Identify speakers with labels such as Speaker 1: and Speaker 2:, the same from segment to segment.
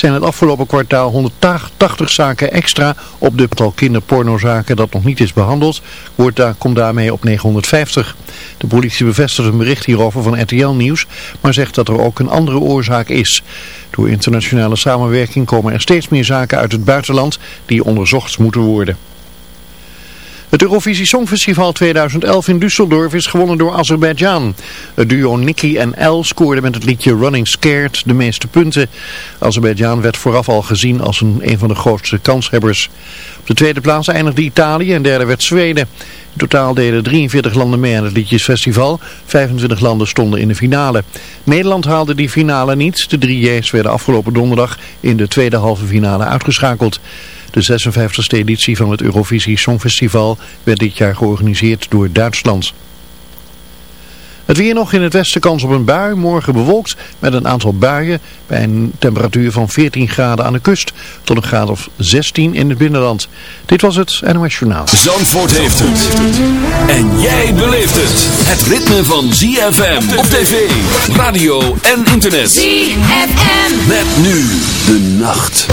Speaker 1: zijn het afgelopen kwartaal 180 zaken extra op de aantal kinderpornozaken dat nog niet is behandeld, wordt daar, komt daarmee op 950. De politie bevestigt een bericht hierover van RTL Nieuws, maar zegt dat er ook een andere oorzaak is. Door internationale samenwerking komen er steeds meer zaken uit het buitenland die onderzocht moeten worden. Het Eurovisie Songfestival 2011 in Düsseldorf is gewonnen door Azerbeidzjan. Het duo Nicky en El scoorde met het liedje Running Scared de meeste punten. Azerbeidzjan werd vooraf al gezien als een, een van de grootste kanshebbers. Op de tweede plaats eindigde Italië en derde werd Zweden. In totaal deden 43 landen mee aan het liedjesfestival. 25 landen stonden in de finale. Nederland haalde die finale niet. De drie J's werden afgelopen donderdag in de tweede halve finale uitgeschakeld. De 56e editie van het Eurovisie Songfestival werd dit jaar georganiseerd door Duitsland. Het weer nog in het westen kans op een bui. Morgen bewolkt met een aantal buien bij een temperatuur van 14 graden aan de kust tot een graad of 16 in het binnenland. Dit was het NOS Journaal.
Speaker 2: Zandvoort heeft het. En jij beleeft het. Het ritme van ZFM op tv, radio en internet.
Speaker 3: ZFM.
Speaker 2: Met nu de nacht.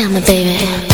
Speaker 4: Tell me, baby.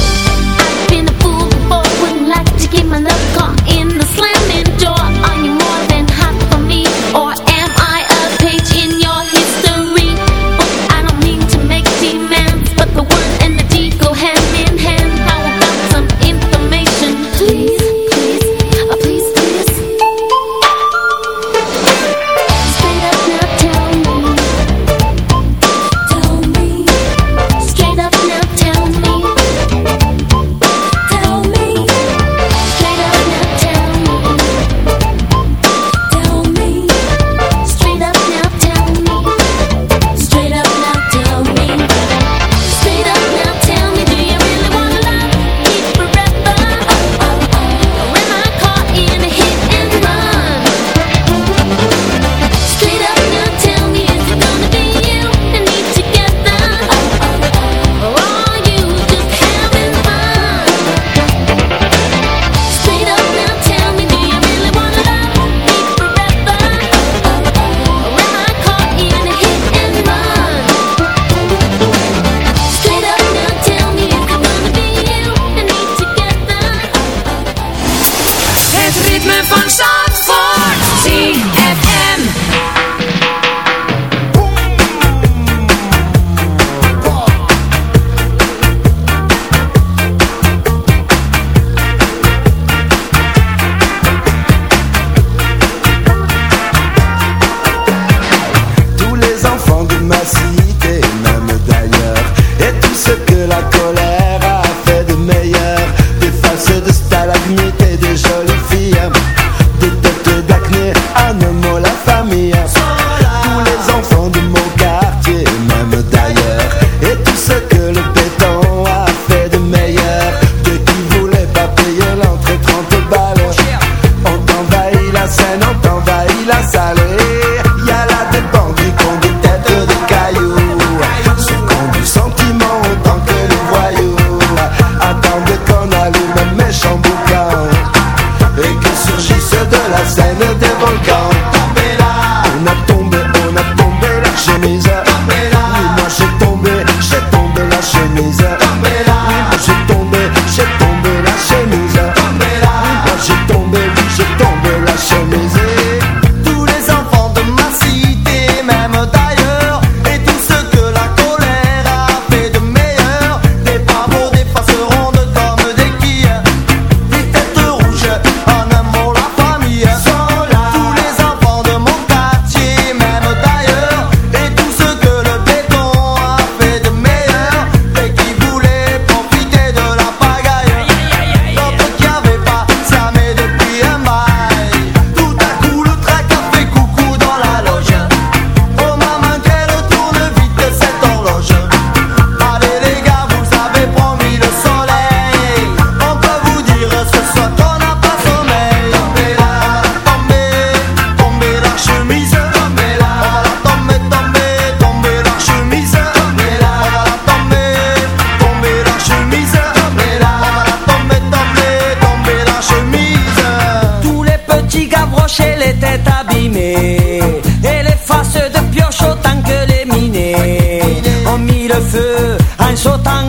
Speaker 3: tan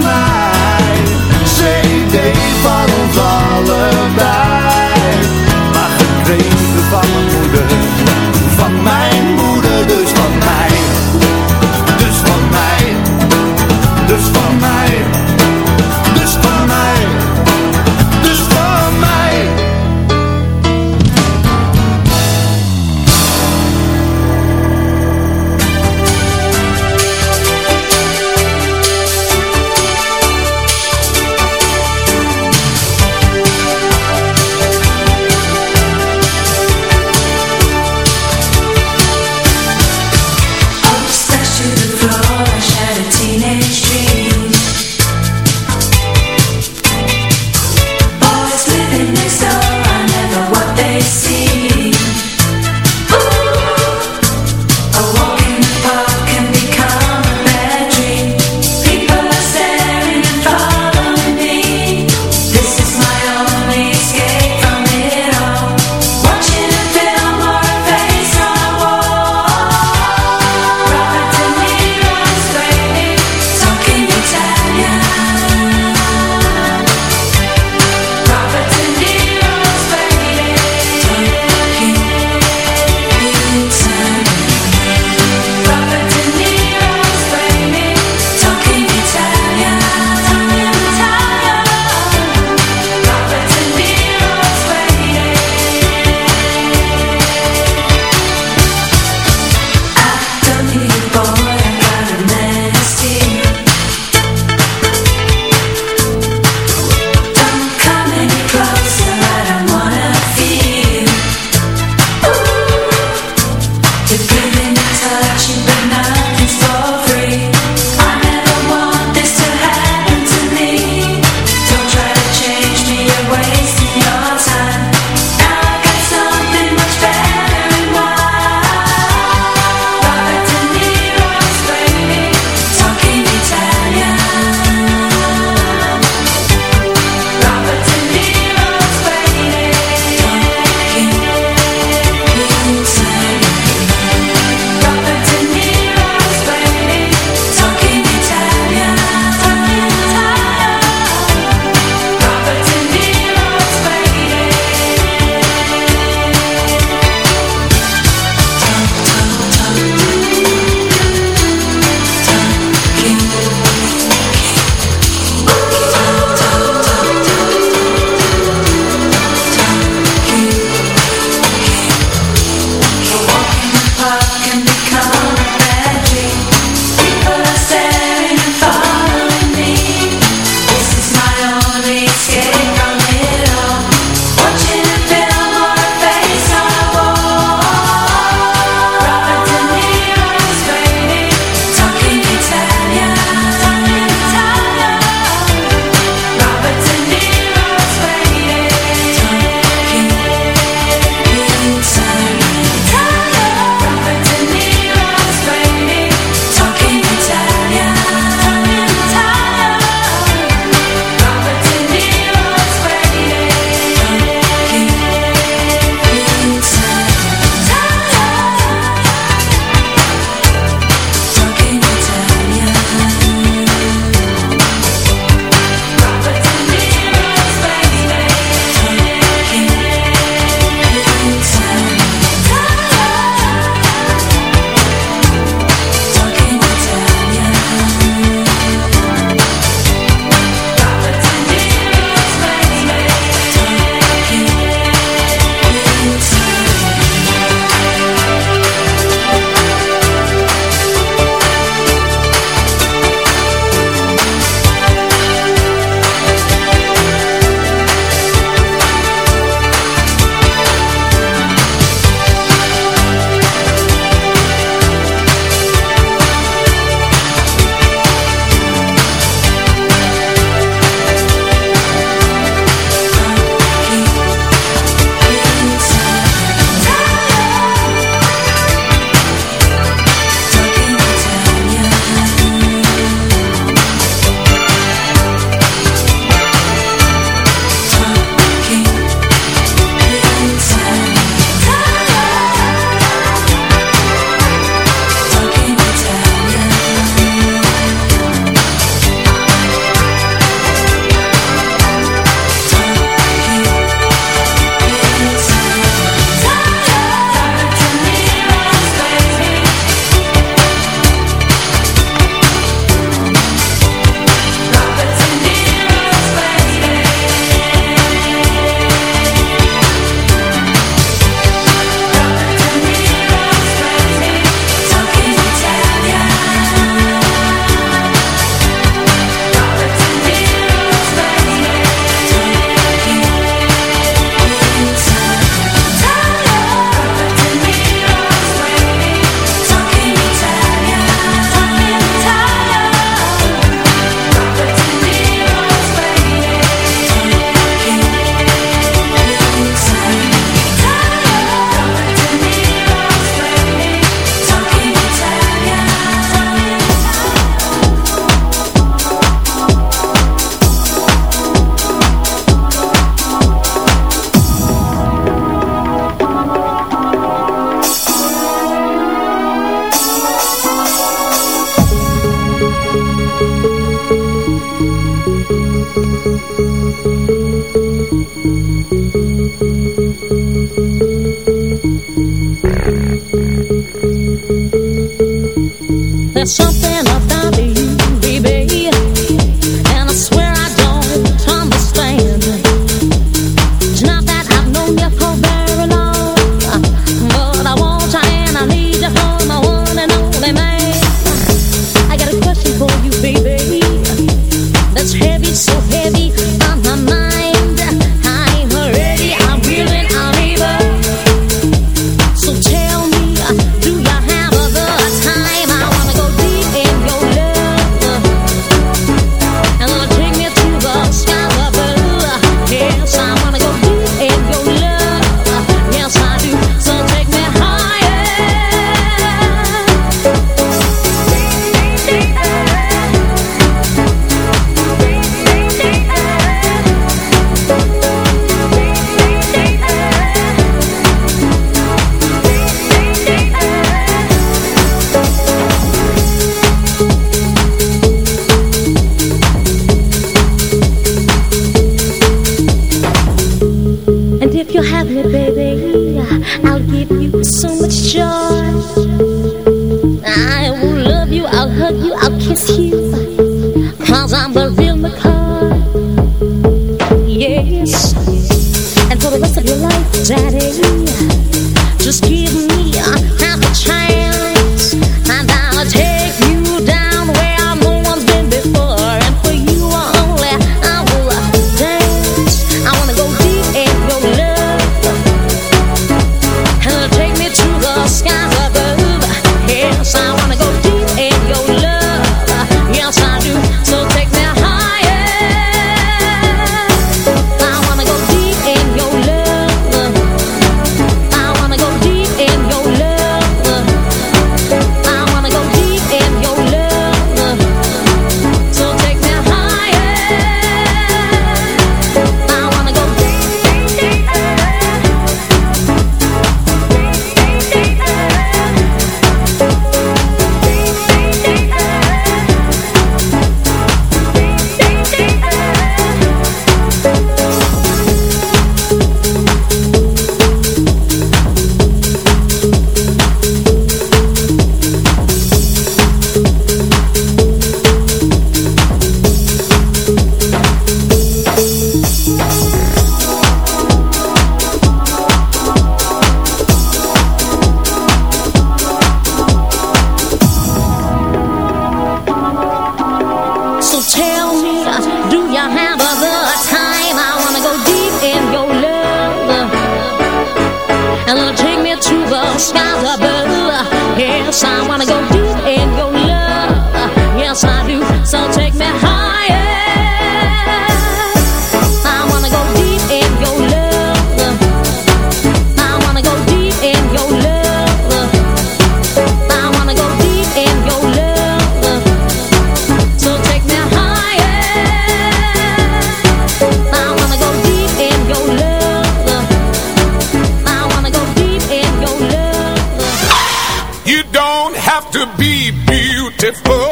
Speaker 5: be beautiful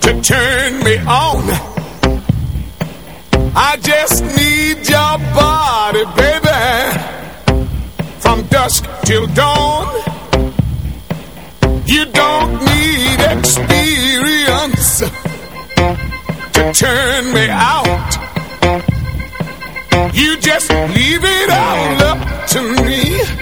Speaker 5: to turn me on. I just need your body, baby, from dusk till dawn. You don't need experience to turn me out. You just leave it all up to me.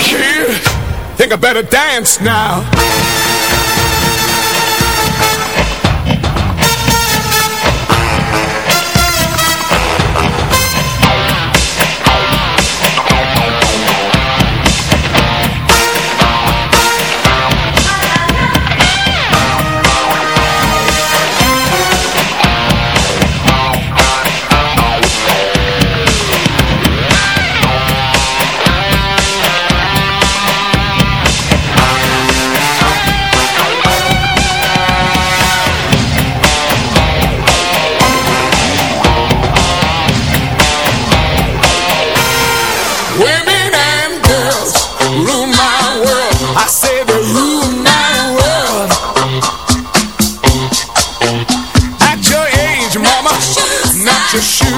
Speaker 5: kid. Think I better dance now. Just.
Speaker 3: shoot.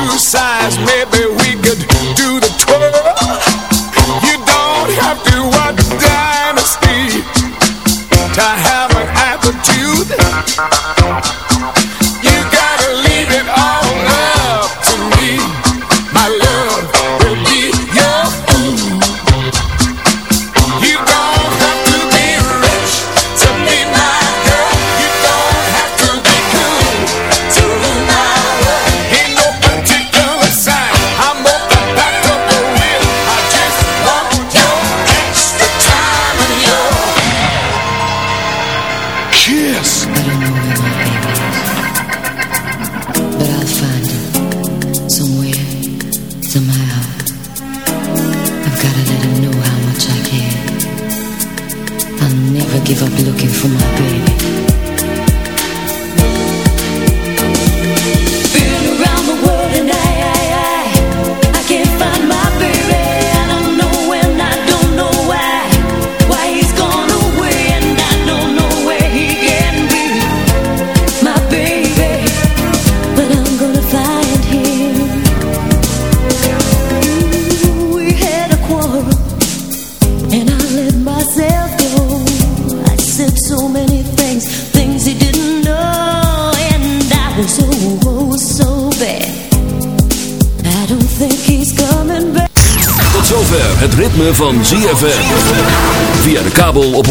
Speaker 3: Van ZFM. Via de kabel op 104.5.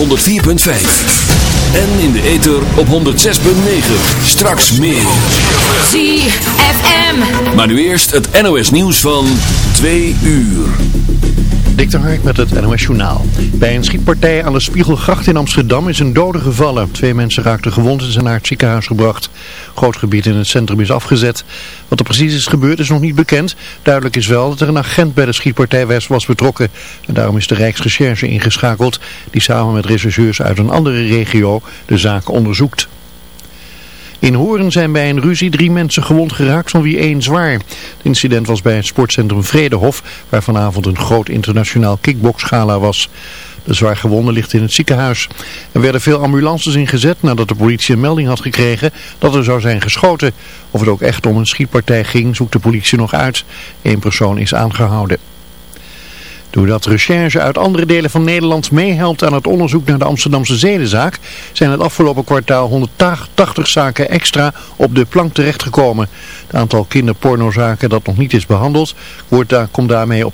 Speaker 3: En in de ether op 106.9. Straks meer.
Speaker 6: ZFM.
Speaker 3: Maar nu eerst het NOS nieuws van 2 uur.
Speaker 1: Dik de Hark met het NOS Journaal. Bij een schietpartij aan de Spiegelgracht in Amsterdam is een dode gevallen. Twee mensen raakten gewond en zijn naar het ziekenhuis gebracht. Gebied in het centrum is afgezet. Wat er precies is gebeurd is nog niet bekend. Duidelijk is wel dat er een agent bij de schietpartij was betrokken. En daarom is de Rijksrecherche ingeschakeld die samen met rechercheurs uit een andere regio de zaak onderzoekt. In Hoorn zijn bij een ruzie drie mensen gewond geraakt, van wie één zwaar. Het incident was bij het sportcentrum Vredehof, waar vanavond een groot internationaal kickboxgala was. De zwaar gewonde ligt in het ziekenhuis. Er werden veel ambulances ingezet nadat de politie een melding had gekregen dat er zou zijn geschoten. Of het ook echt om een schietpartij ging, zoekt de politie nog uit. Eén persoon is aangehouden. Doordat recherche uit andere delen van Nederland meehelpt aan het onderzoek naar de Amsterdamse zedenzaak, zijn het afgelopen kwartaal 180 zaken extra op de plank terechtgekomen. Het aantal kinderpornozaken dat nog niet is behandeld, wordt daar, komt daarmee op